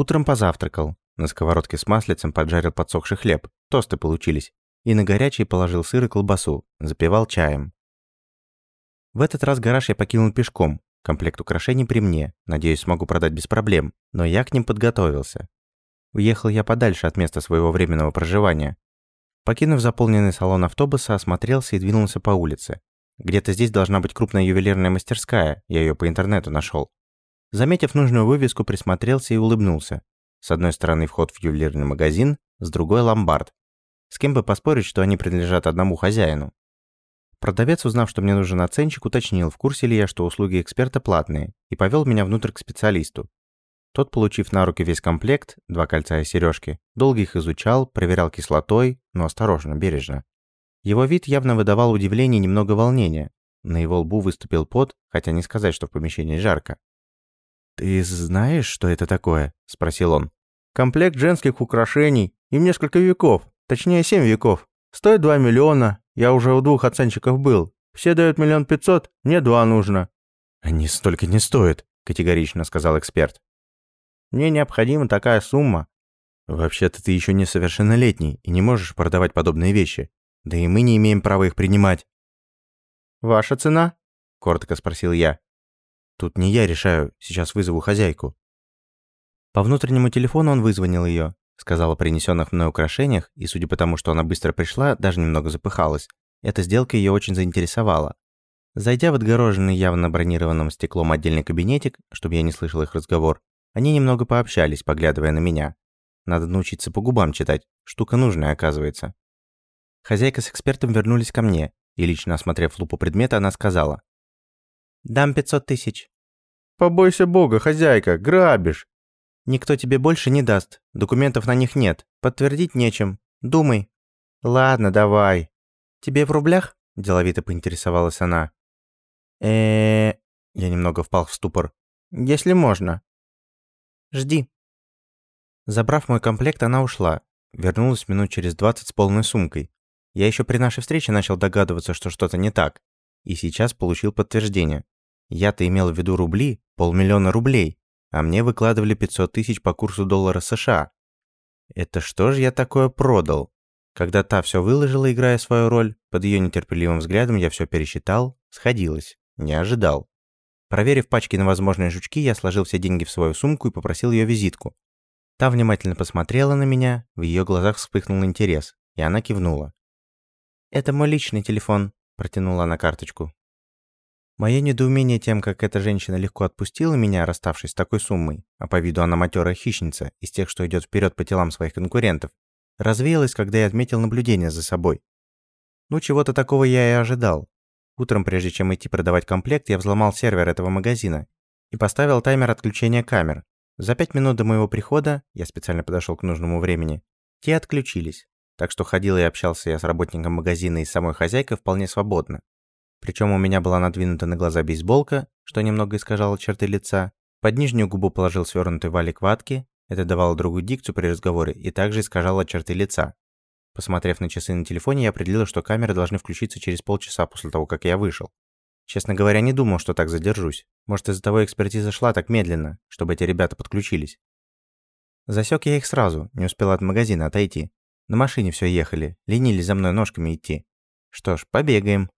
Утром позавтракал. На сковородке с маслицем поджарил подсохший хлеб. Тосты получились. И на горячий положил сыр и колбасу. Запивал чаем. В этот раз гараж я покинул пешком. Комплект украшений при мне. Надеюсь, смогу продать без проблем. Но я к ним подготовился. Уехал я подальше от места своего временного проживания. Покинув заполненный салон автобуса, осмотрелся и двинулся по улице. Где-то здесь должна быть крупная ювелирная мастерская, я ее по интернету нашел. Заметив нужную вывеску, присмотрелся и улыбнулся. С одной стороны вход в ювелирный магазин, с другой – ломбард. С кем бы поспорить, что они принадлежат одному хозяину. Продавец, узнав, что мне нужен оценщик, уточнил, в курсе ли я, что услуги эксперта платные, и повел меня внутрь к специалисту. Тот, получив на руки весь комплект, два кольца и сережки, долго их изучал, проверял кислотой, но осторожно, бережно. Его вид явно выдавал удивление и немного волнения. На его лбу выступил пот, хотя не сказать, что в помещении жарко. «Ты знаешь, что это такое?» – спросил он. «Комплект женских украшений. Им несколько веков. Точнее, семь веков. Стоит два миллиона. Я уже у двух оценщиков был. Все дают миллион пятьсот, мне два нужно». «Они столько не стоят», – категорично сказал эксперт. «Мне необходима такая сумма». «Вообще-то ты еще несовершеннолетний и не можешь продавать подобные вещи. Да и мы не имеем права их принимать». «Ваша цена?» – коротко спросил я. «Тут не я решаю, сейчас вызову хозяйку». По внутреннему телефону он вызвонил ее, сказал о принесенных мной украшениях, и судя по тому, что она быстро пришла, даже немного запыхалась. Эта сделка ее очень заинтересовала. Зайдя в отгороженный явно бронированным стеклом отдельный кабинетик, чтобы я не слышал их разговор, они немного пообщались, поглядывая на меня. Надо научиться по губам читать, штука нужная, оказывается. Хозяйка с экспертом вернулись ко мне, и лично осмотрев лупу предмета, она сказала. «Дам 500 тысяч». «Побойся бога, хозяйка, грабишь!» Никто тебе больше не даст. Документов на них нет. Подтвердить нечем. Думай. Ладно, давай. Тебе в рублях? Деловито поинтересовалась она. э Я немного впал в ступор. Если можно. Жди. Забрав мой комплект, она ушла. Вернулась минут через двадцать с полной сумкой. Я еще при нашей встрече начал догадываться, что что-то не так. И сейчас получил подтверждение. Я-то имел в виду рубли, полмиллиона рублей а мне выкладывали 500 тысяч по курсу доллара США. Это что же я такое продал? Когда та все выложила, играя свою роль, под ее нетерпеливым взглядом я все пересчитал, сходилось, не ожидал. Проверив пачки на возможные жучки, я сложил все деньги в свою сумку и попросил ее визитку. Та внимательно посмотрела на меня, в ее глазах вспыхнул интерес, и она кивнула. «Это мой личный телефон», – протянула она карточку. Мое недоумение тем, как эта женщина легко отпустила меня, расставшись с такой суммой, а по виду она матерая хищница, из тех, что идет вперед по телам своих конкурентов, развеялось, когда я отметил наблюдение за собой. Ну, чего-то такого я и ожидал. Утром, прежде чем идти продавать комплект, я взломал сервер этого магазина и поставил таймер отключения камер. За пять минут до моего прихода, я специально подошел к нужному времени, те отключились. Так что ходил и общался я с работником магазина и с самой хозяйкой вполне свободно. Причем у меня была надвинута на глаза бейсболка, что немного искажало черты лица. Под нижнюю губу положил свернутый валик ватки, это давало другую дикцию при разговоре и также искажало черты лица. Посмотрев на часы на телефоне, я определил, что камеры должны включиться через полчаса после того, как я вышел. Честно говоря, не думал, что так задержусь. Может, из-за того экспертиза шла так медленно, чтобы эти ребята подключились. Засек я их сразу, не успел от магазина отойти. На машине все ехали, ленились за мной ножками идти. Что ж, побегаем.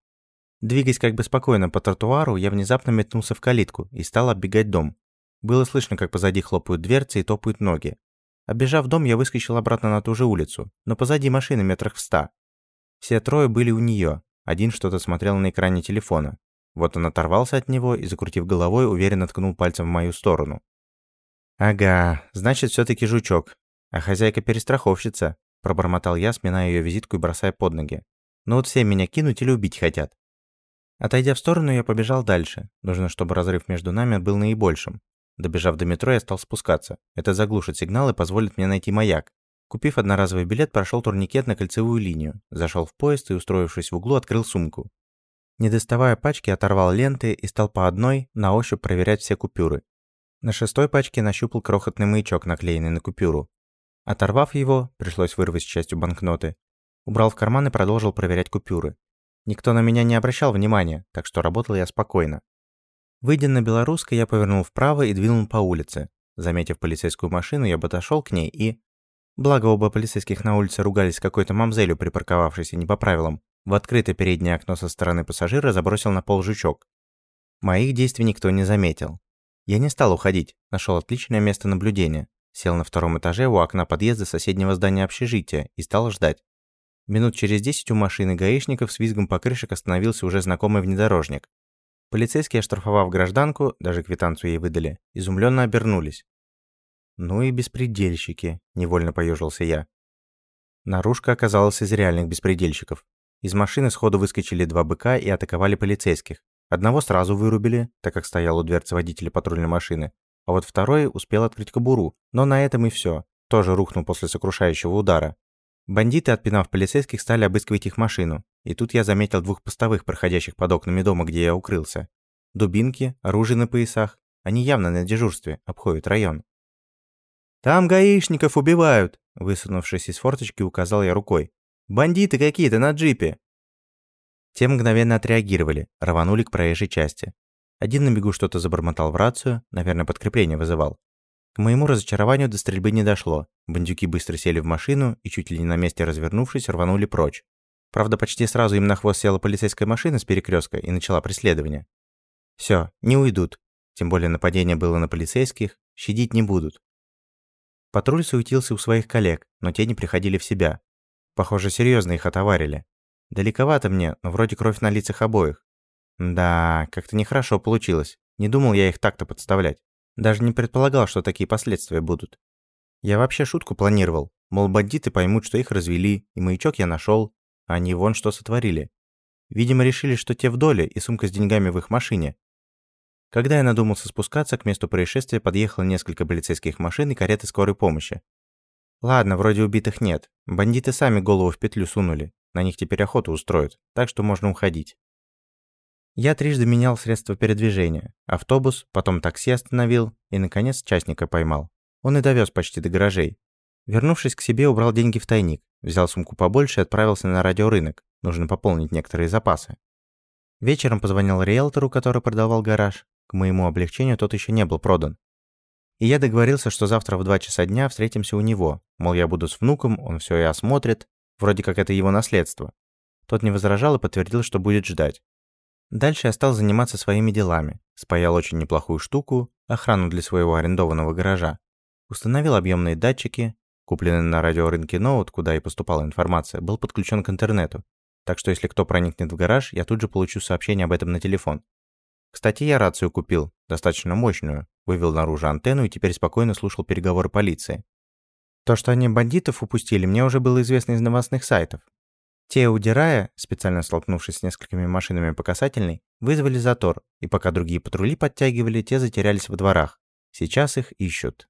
Двигаясь как бы спокойно по тротуару, я внезапно метнулся в калитку и стал оббегать дом. Было слышно, как позади хлопают дверцы и топают ноги. Обежав дом, я выскочил обратно на ту же улицу, но позади машины метрах в ста. Все трое были у нее. Один что-то смотрел на экране телефона. Вот он оторвался от него и, закрутив головой, уверенно ткнул пальцем в мою сторону. «Ага, значит, все таки жучок. А хозяйка перестраховщица», – пробормотал я, сминая ее визитку и бросая под ноги. «Ну вот все меня кинуть или убить хотят». Отойдя в сторону, я побежал дальше. Нужно, чтобы разрыв между нами был наибольшим. Добежав до метро, я стал спускаться. Это заглушит сигнал и позволит мне найти маяк. Купив одноразовый билет, прошел турникет на кольцевую линию, зашел в поезд и, устроившись в углу, открыл сумку. Не доставая пачки, оторвал ленты и стал по одной на ощупь проверять все купюры. На шестой пачке нащупал крохотный маячок, наклеенный на купюру. Оторвав его, пришлось вырвать частью банкноты. Убрал в карман и продолжил проверять купюры. Никто на меня не обращал внимания, так что работал я спокойно. Выйдя на Белорусской, я повернул вправо и двинул по улице. Заметив полицейскую машину, я подошел к ней и... Благо оба полицейских на улице ругались с какой-то мамзелью, припарковавшейся не по правилам. В открытое переднее окно со стороны пассажира забросил на пол жучок. Моих действий никто не заметил. Я не стал уходить, нашел отличное место наблюдения. Сел на втором этаже у окна подъезда соседнего здания общежития и стал ждать. Минут через десять у машины гаишников с визгом покрышек остановился уже знакомый внедорожник. Полицейские, оштрафовав гражданку, даже квитанцию ей выдали, изумленно обернулись. «Ну и беспредельщики», – невольно поежился я. Наружка оказалась из реальных беспредельщиков. Из машины сходу выскочили два быка и атаковали полицейских. Одного сразу вырубили, так как стоял у дверцы водителя патрульной машины, а вот второй успел открыть кобуру, но на этом и все. Тоже рухнул после сокрушающего удара. Бандиты, отпинав полицейских, стали обыскивать их машину. И тут я заметил двух постовых, проходящих под окнами дома, где я укрылся. Дубинки, оружие на поясах. Они явно на дежурстве, обходят район. «Там гаишников убивают!» Высунувшись из форточки, указал я рукой. «Бандиты какие-то на джипе!» Те мгновенно отреагировали, рванули к проезжей части. Один на бегу что-то забормотал в рацию, наверное, подкрепление вызывал. К моему разочарованию до стрельбы не дошло. Бандюки быстро сели в машину и, чуть ли не на месте развернувшись, рванули прочь. Правда, почти сразу им на хвост села полицейская машина с перекрестка и начала преследование. Все, не уйдут. Тем более нападение было на полицейских, щадить не будут. Патруль суетился у своих коллег, но те не приходили в себя. Похоже, серьезно их отоварили. Далековато мне, но вроде кровь на лицах обоих. Да, как-то нехорошо получилось. Не думал я их так-то подставлять. Даже не предполагал, что такие последствия будут. Я вообще шутку планировал. Мол, бандиты поймут, что их развели, и маячок я нашел, а они вон что сотворили. Видимо, решили, что те в доле, и сумка с деньгами в их машине. Когда я надумался спускаться, к месту происшествия подъехало несколько полицейских машин и кареты скорой помощи. Ладно, вроде убитых нет. Бандиты сами голову в петлю сунули. На них теперь охоту устроят, так что можно уходить. Я трижды менял средства передвижения. Автобус, потом такси остановил и, наконец, частника поймал. Он и довез почти до гаражей. Вернувшись к себе, убрал деньги в тайник, взял сумку побольше и отправился на радиорынок. Нужно пополнить некоторые запасы. Вечером позвонил риэлтору, который продавал гараж. К моему облегчению тот еще не был продан. И я договорился, что завтра в 2 часа дня встретимся у него. Мол, я буду с внуком, он все и осмотрит. Вроде как это его наследство. Тот не возражал и подтвердил, что будет ждать. Дальше я стал заниматься своими делами. Спаял очень неплохую штуку, охрану для своего арендованного гаража. Установил объемные датчики. Купленный на радиорынке ноут, куда и поступала информация, был подключен к интернету. Так что если кто проникнет в гараж, я тут же получу сообщение об этом на телефон. Кстати, я рацию купил, достаточно мощную, вывел наружу антенну и теперь спокойно слушал переговоры полиции. То, что они бандитов упустили, мне уже было известно из новостных сайтов. Те, удирая, специально столкнувшись с несколькими машинами по касательной, вызвали затор, и пока другие патрули подтягивали, те затерялись во дворах. Сейчас их ищут.